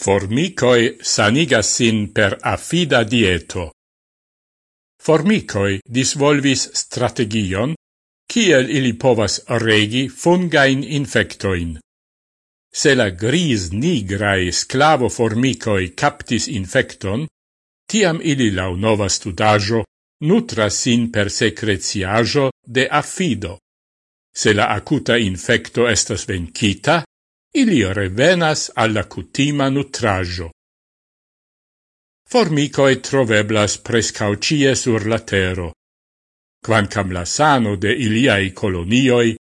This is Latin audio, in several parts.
Formicoi sanigas sin per affida dieto. Formicoi disvolvis strategion kiel ili povas regi fungain infectoin. Se la gris nigrae sclavo formicoi captis infecton, tiam ili lau nova studajo nutras sin per secretiajo de affido. Se la acuta infecto estas vencita, ili revenas alla cutima nutrajo. Formicoe troveblas prescaucie sur la tero, quancam la sano de iliai colonioi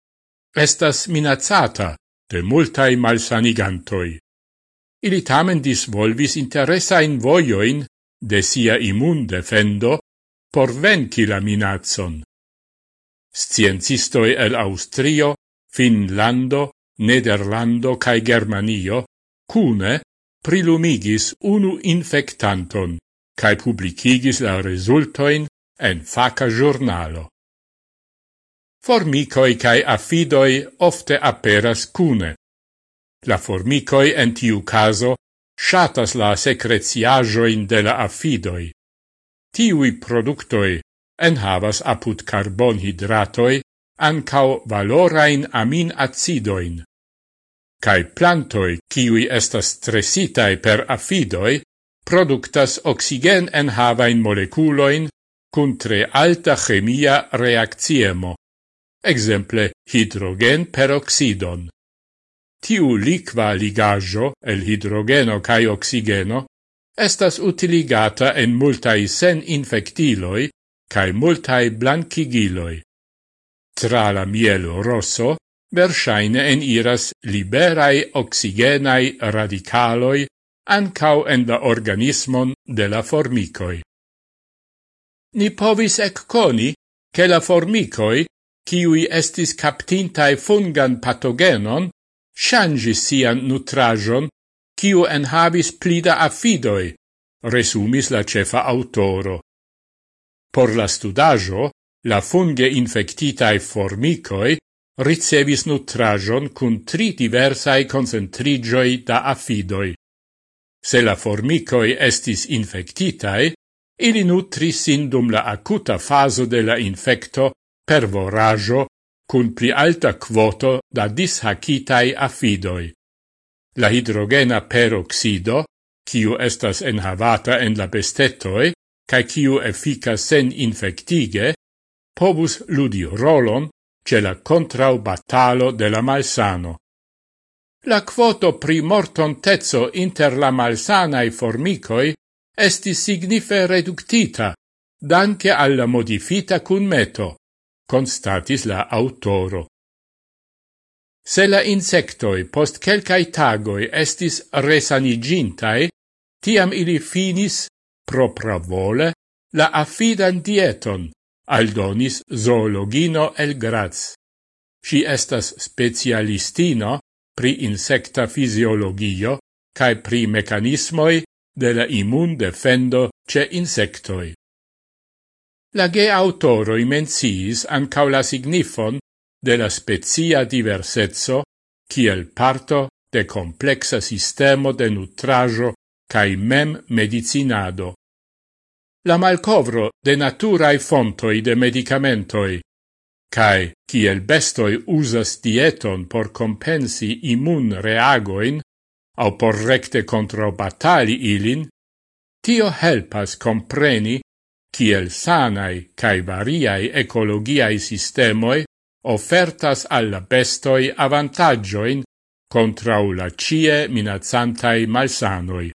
estas minazzata de multai malsanigantoi. Ili tamen disvolvis interesain voioin de sia immun defendo por venci la minazzon. Sciencistoi el Austrio, Finlando, Nederlando cae Germanio cune prilumigis unu infectanton cae publicigis la resultoin en faca giornalo. Formicoi cae affidoi ofte aperas cune. La formicoi en tiu caso shatas la secreziajoin de la affidoi. Tiui productoi enhavas apud carbonhidratoi ancao valorain amin acidoin, cae plantoi kiwi estas stresitai per affidoi productas oxigen enhavain moleculoin cun tre alta chemia reacciemo, exemple hidrogen peroxidon. Tiu liqua ligajo el hidrogeno cae oxigeno estas utiligata en multai sen infectiloi cae multai blanchigiloi. Tra la mielo rosso versaine eniras liberai oxigenai radicaloi ancau en la organismon de la formicoi. Ni povis ecconi che la formicoi, ciui estis captintai fungan patogenon, changis sian nutrajon, ciu enhavis plida affidoi, resumis la cefa autoro. Por la studajo, la funge infectitae formicoi ricevis nutrajon cun tri diversai concentrigioi da affidoi. Se la formicoi estis infectitae, ili nutris sin dum la acuta faso de la infecto per vorajo cun pli alta quoto da dishacitae affidoi. La hidrogena peroxido, kiu estas enhavata en la bestetoi, ca kiu efficas sen infectige, povus ludi rolon ce la contrau batalo de la malsano. La quoto pri mortontezzo inter la malsanae formicoi esti signife reductita, danke alla modifita cun meto, constatis la autoro. Se la insectoi post quelcae tagoi estis resanigintae, tiam ili finis, propra vole, la affidan dieton, aldonis zoologino el Graz. Si estas specialistino pri insecta fisiologio cae pri mecanismoi de la immun defendo ce insectoi. La ge autoroi menciis ancau la signifon de la specia diversezzo kiel parto de complexa sistemo de nutrajo cae mem medicinado, la malcovro de naturae fontoi de medicamentoi, cae ciel bestoi usas dieton por compensi immun reagoin au por recte contro batali ilin, tio helpas compreni ciel sanai cae variai ecologiai sistemoi offertas alla bestoi avantagioin contra la cie minazzantai malsanoi.